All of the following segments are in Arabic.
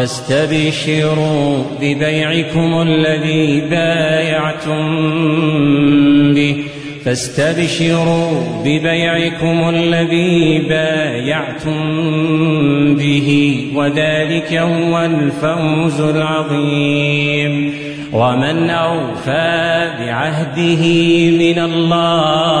فاستبشروا ببيعكم الذي بايعتم به. فاستبشروا ببيعكم الذي بايعتم به. وذلك هو الفوز العظيم. ومن أوفى بعهده من الله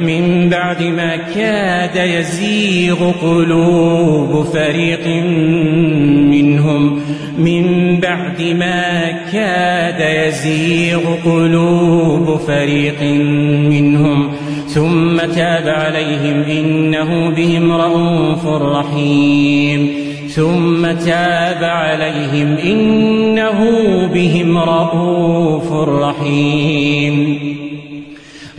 من بعد ما كاد يزيغ قلوب فريق منهم من بعد ما كاد يزيغ قلوب فريق منهم. ثم تاب عليهم إنه بهم رؤوف رحيم. ثم تاب عليهم إنه بهم رؤوف رحيم.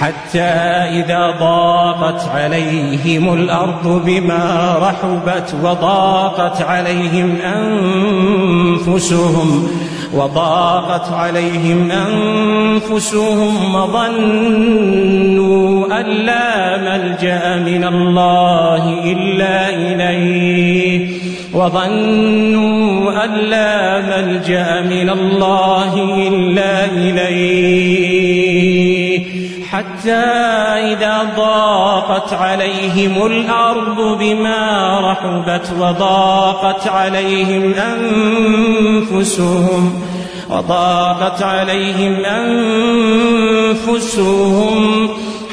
حتى إذا ضاقت عليهم الأرض بما رحبت وضاقت عليهم أنفسهم وضاقت عليهم أنفسهم وظنوا أن لا ملجأ من الله إلا إليه وظنوا أن لا ملجأ من الله إلا إليه. حتى إذا ضاقت عليهم الأرض بما رحبت وضاقت عليهم أنفسهم وضاقت عليهم أنفسهم.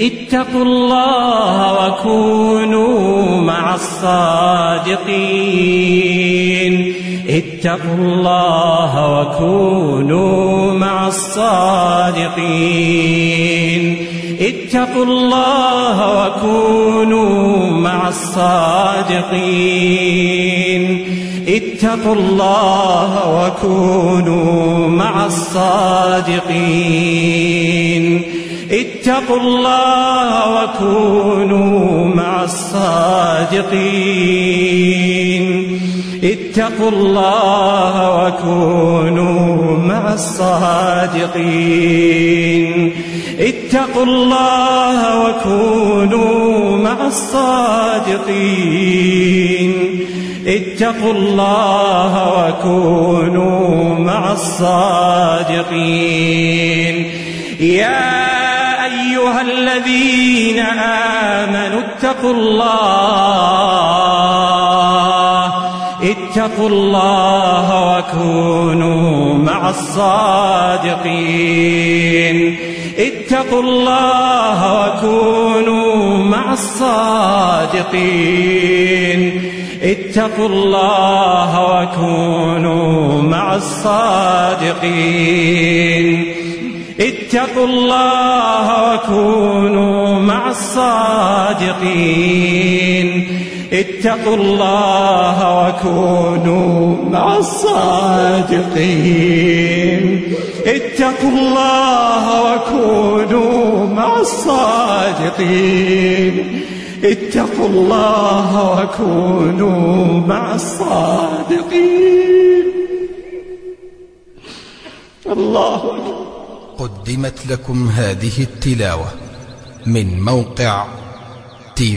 اتقوا الله وكونوا مع الصادقين. اتقوا الله وكونوا مع الصادقين. اتقوا الله وكونوا مع الصادقين. اتقوا الله وكونوا مع الصادقين. اتقوا الله وكونوا مع الصادقين. اتقوا الله وكونوا مع الصادقين. اتقوا الله وكونوا مع الصادقين. اتقوا الله وكونوا مع الصادقين. يا أيها الذين آمنوا اتقوا الله اتقوا الله وكونوا مع الصادقين. اتقوا الله وكونوا مع الصادقين. اتقوا الله وكونوا مع الصادقين. اتقوا الله وكونوا مع الصادقين. اتقوا الله وكونوا مع الصادقين. اتقوا الله وكونوا مع الصادقين. اتقوا الله وكونوا مع الصادقين. الله أكبر. قدمت لكم هذه التلاوة من موقع تي